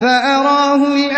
فَأَرَاهُ الْآيَةَ